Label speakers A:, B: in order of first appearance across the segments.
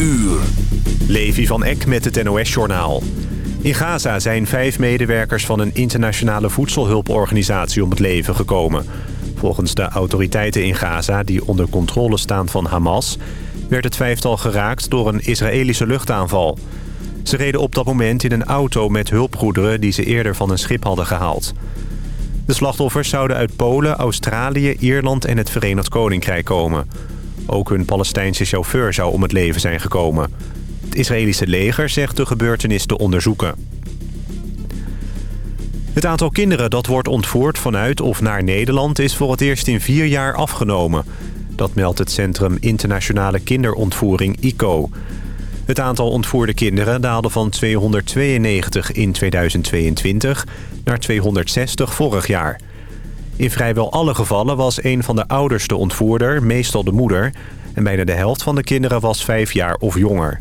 A: uur.
B: Levi van Eck met het NOS-journaal. In Gaza zijn vijf medewerkers van een internationale voedselhulporganisatie om het leven gekomen. Volgens de autoriteiten in Gaza, die onder controle staan van Hamas... werd het vijftal geraakt door een Israëlische luchtaanval. Ze reden op dat moment in een auto met hulpgoederen die ze eerder van een schip hadden gehaald. De slachtoffers zouden uit Polen, Australië, Ierland en het Verenigd Koninkrijk komen. Ook hun Palestijnse chauffeur zou om het leven zijn gekomen. Het Israëlische leger zegt de gebeurtenis te onderzoeken. Het aantal kinderen dat wordt ontvoerd vanuit of naar Nederland... is voor het eerst in vier jaar afgenomen. Dat meldt het Centrum Internationale Kinderontvoering ICO. Het aantal ontvoerde kinderen daalde van 292 in 2022 naar 260 vorig jaar. In vrijwel alle gevallen was een van de ouders de ontvoerder, meestal de moeder... en bijna de helft van de kinderen was vijf jaar of jonger.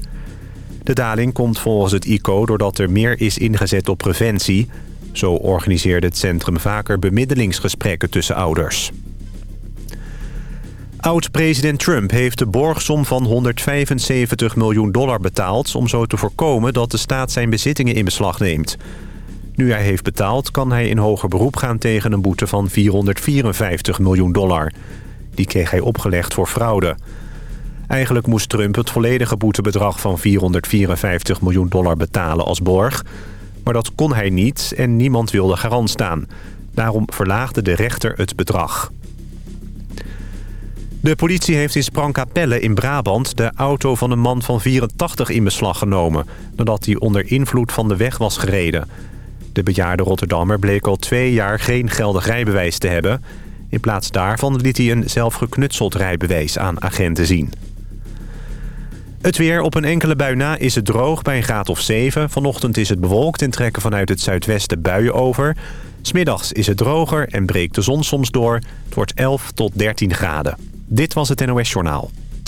B: De daling komt volgens het ICO doordat er meer is ingezet op preventie. Zo organiseerde het centrum vaker bemiddelingsgesprekken tussen ouders. Oud-president Trump heeft de borgsom van 175 miljoen dollar betaald... om zo te voorkomen dat de staat zijn bezittingen in beslag neemt. Nu hij heeft betaald, kan hij in hoger beroep gaan tegen een boete van 454 miljoen dollar. Die kreeg hij opgelegd voor fraude. Eigenlijk moest Trump het volledige boetebedrag van 454 miljoen dollar betalen als borg. Maar dat kon hij niet en niemand wilde garant staan. Daarom verlaagde de rechter het bedrag. De politie heeft in Sprangkapelle in Brabant de auto van een man van 84 in beslag genomen... nadat hij onder invloed van de weg was gereden. De bejaarde Rotterdammer bleek al twee jaar geen geldig rijbewijs te hebben. In plaats daarvan liet hij een zelfgeknutseld rijbewijs aan agenten zien. Het weer op een enkele bui na is het droog bij een graad of 7. Vanochtend is het bewolkt en trekken vanuit het zuidwesten buien over. Smiddags is het droger en breekt de zon soms door. Het wordt 11 tot 13 graden. Dit was het NOS Journaal.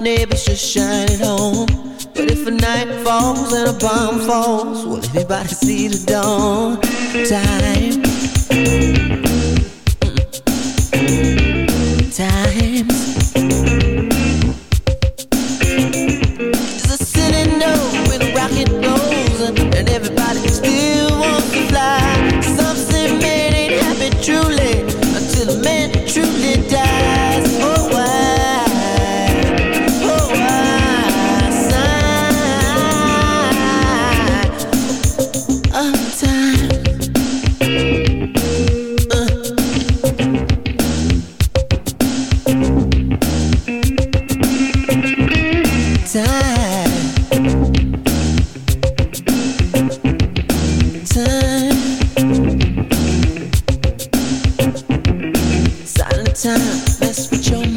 C: neighbors just shine at home. But if a night falls and a bomb falls, will anybody see the dawn? Time time, mess with your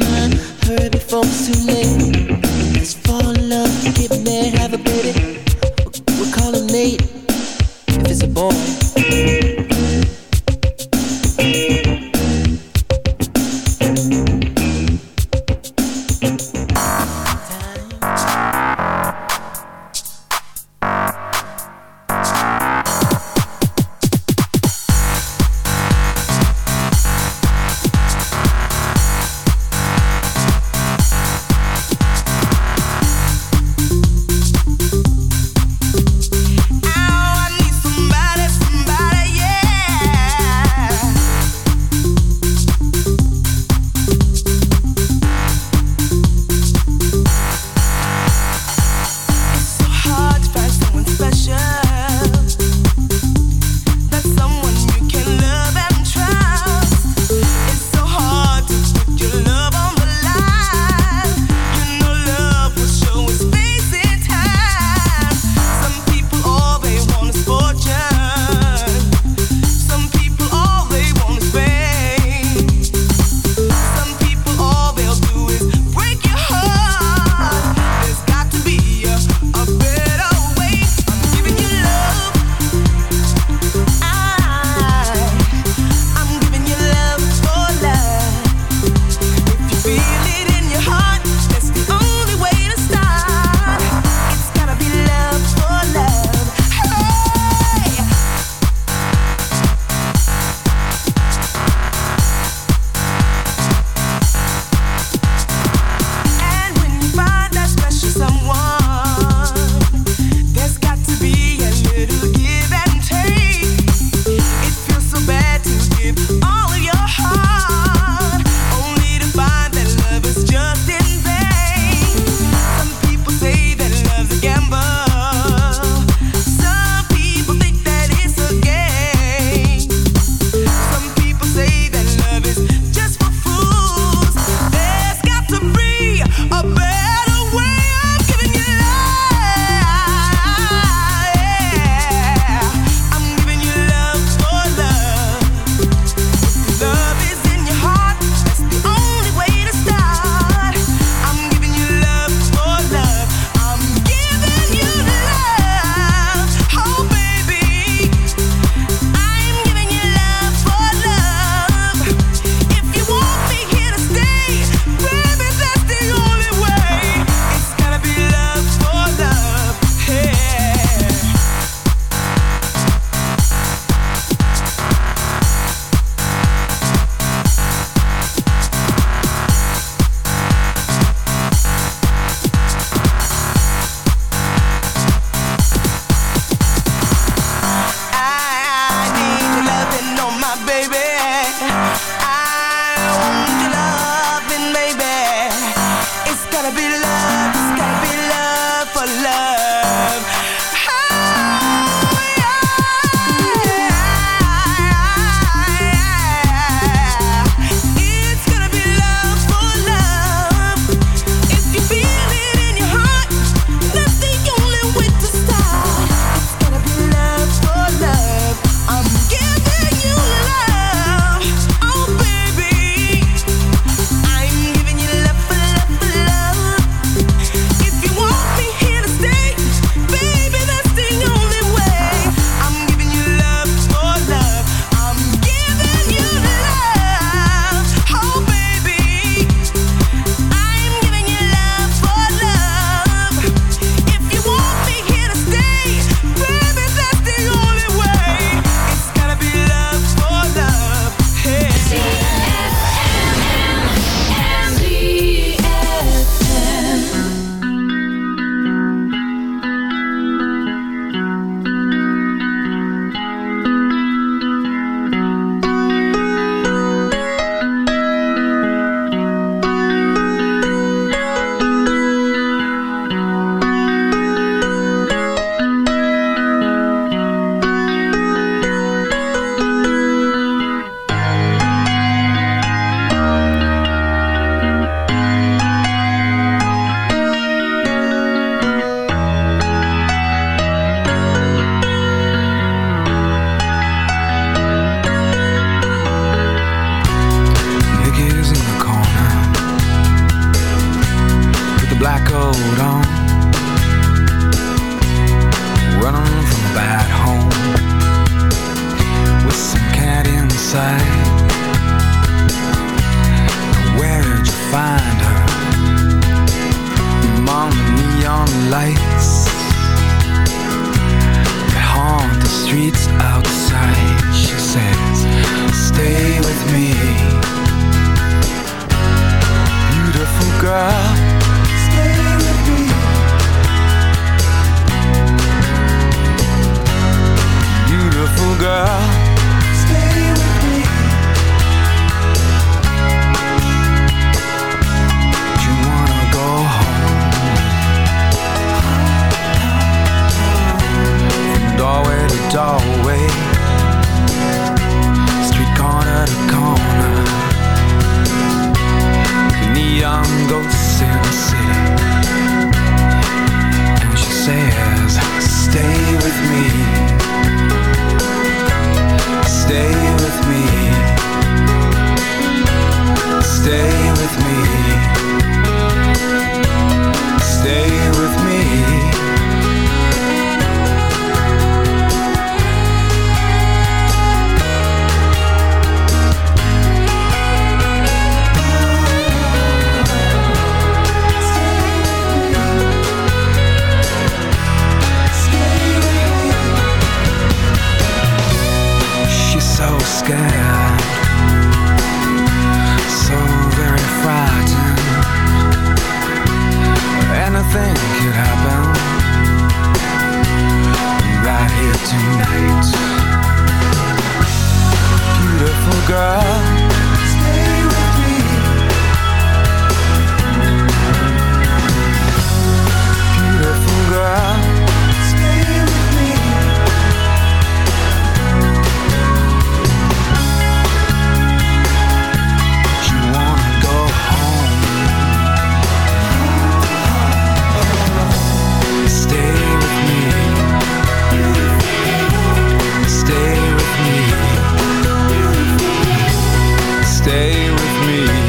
D: me.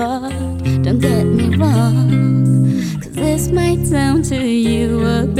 E: God, don't get me wrong. Cause this might sound to you a bit.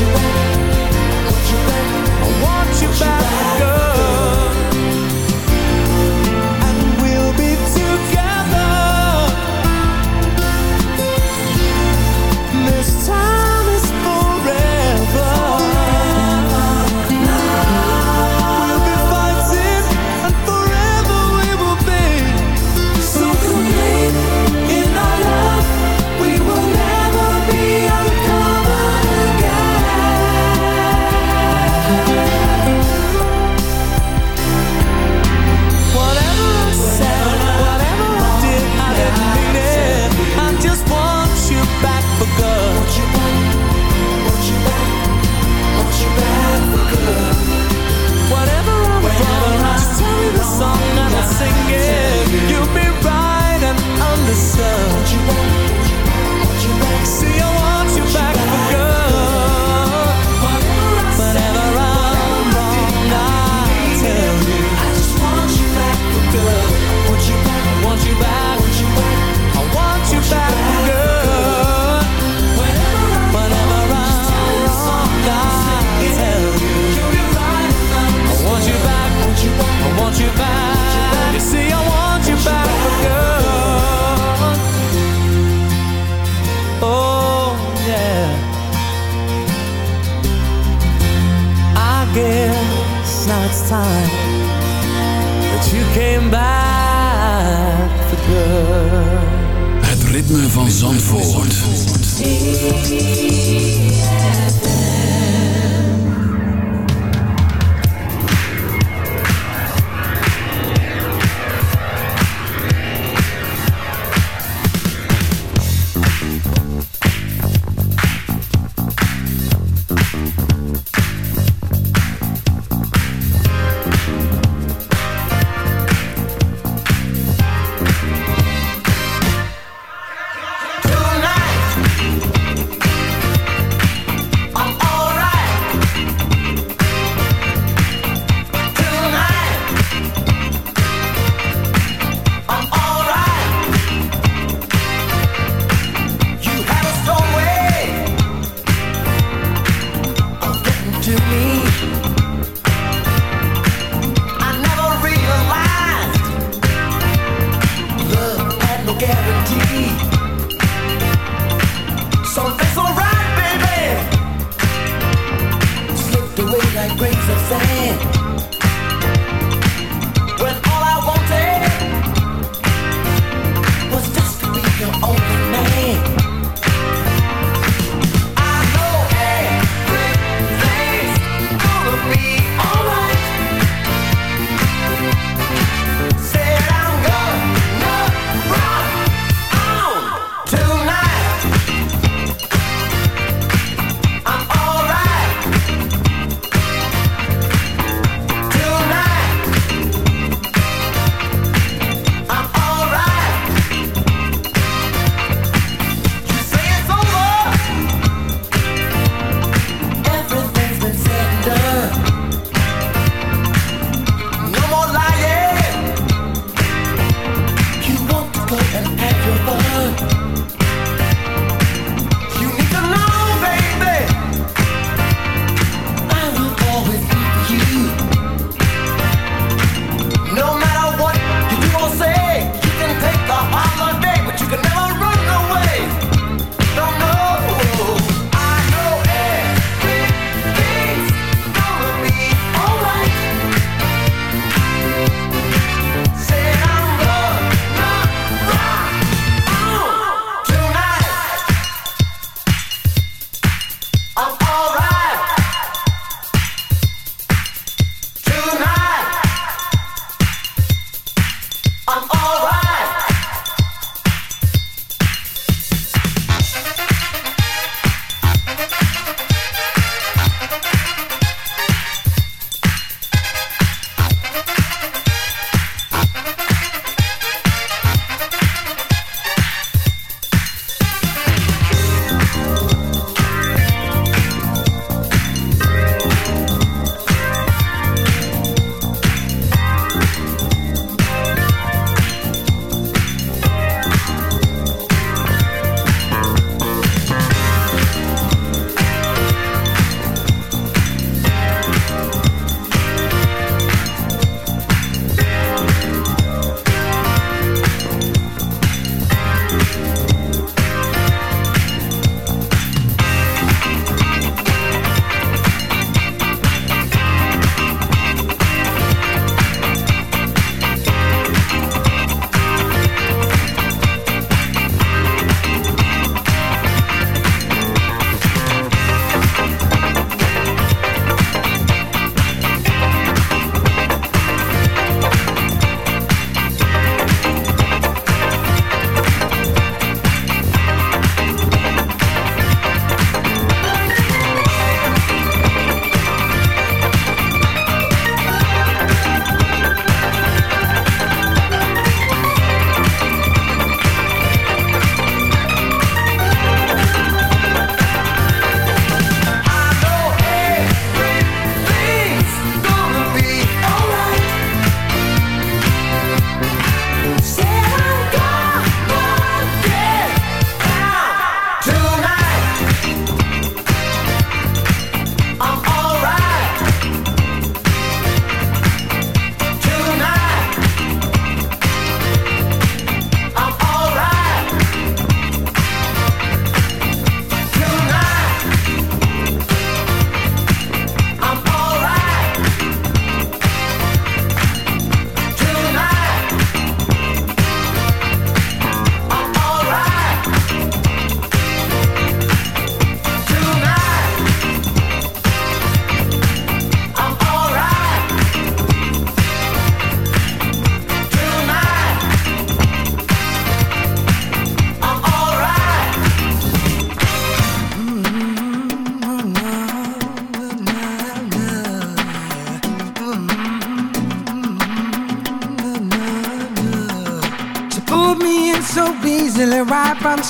F: you want.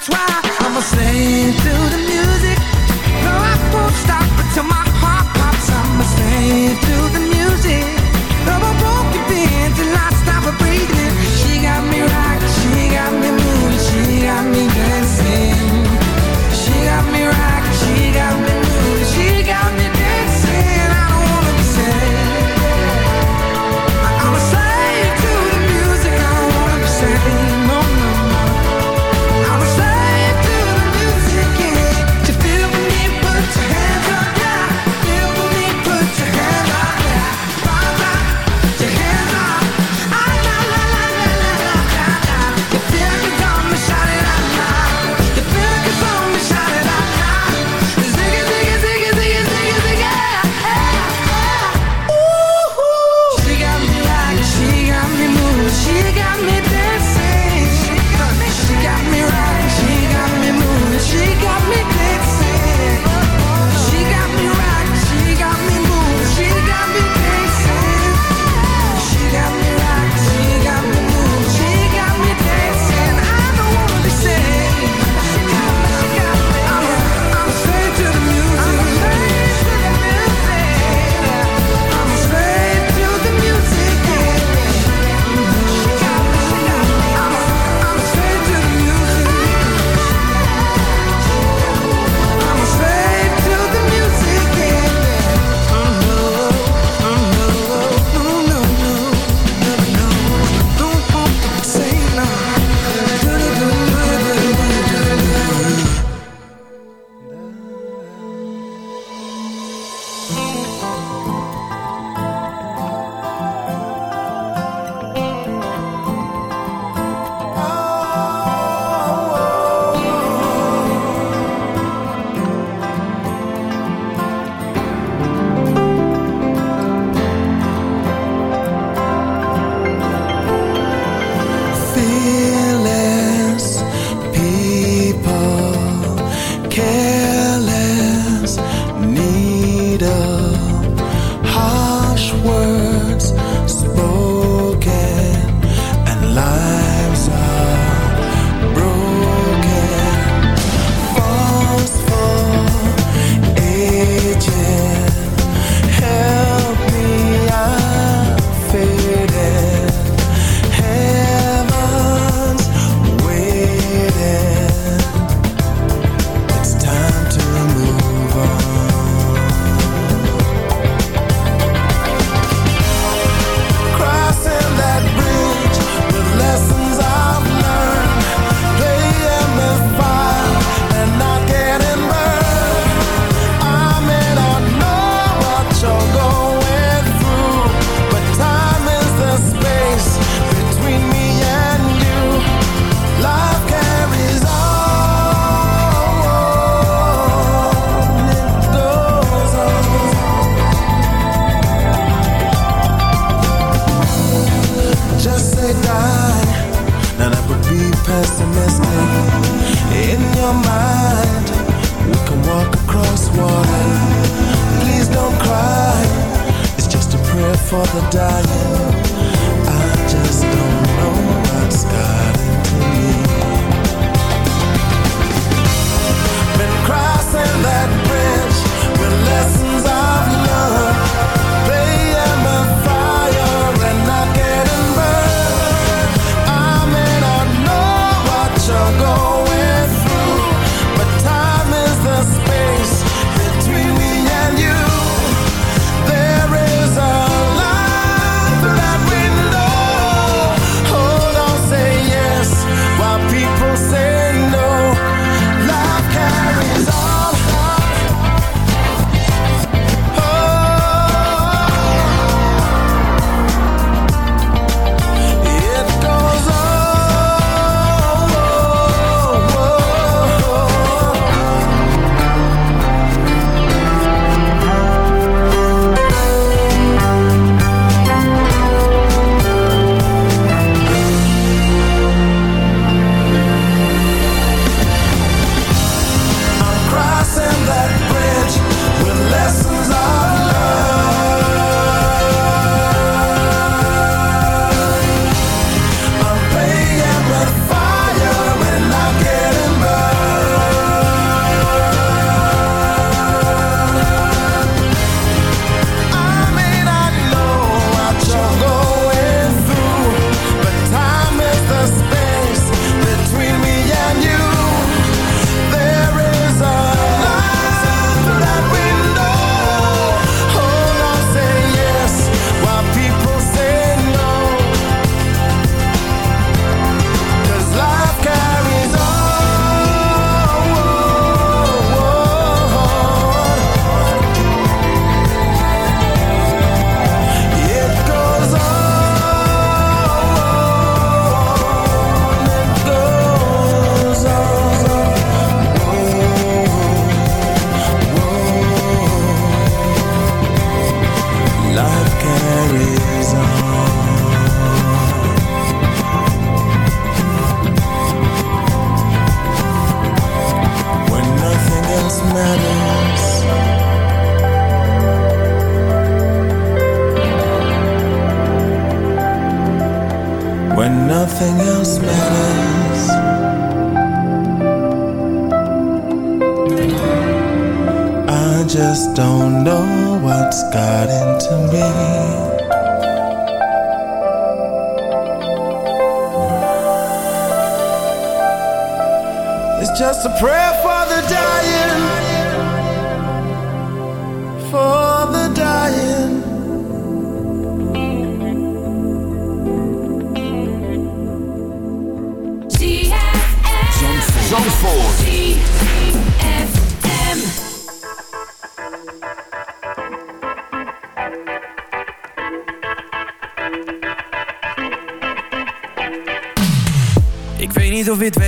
G: that's why I'ma sing through the music.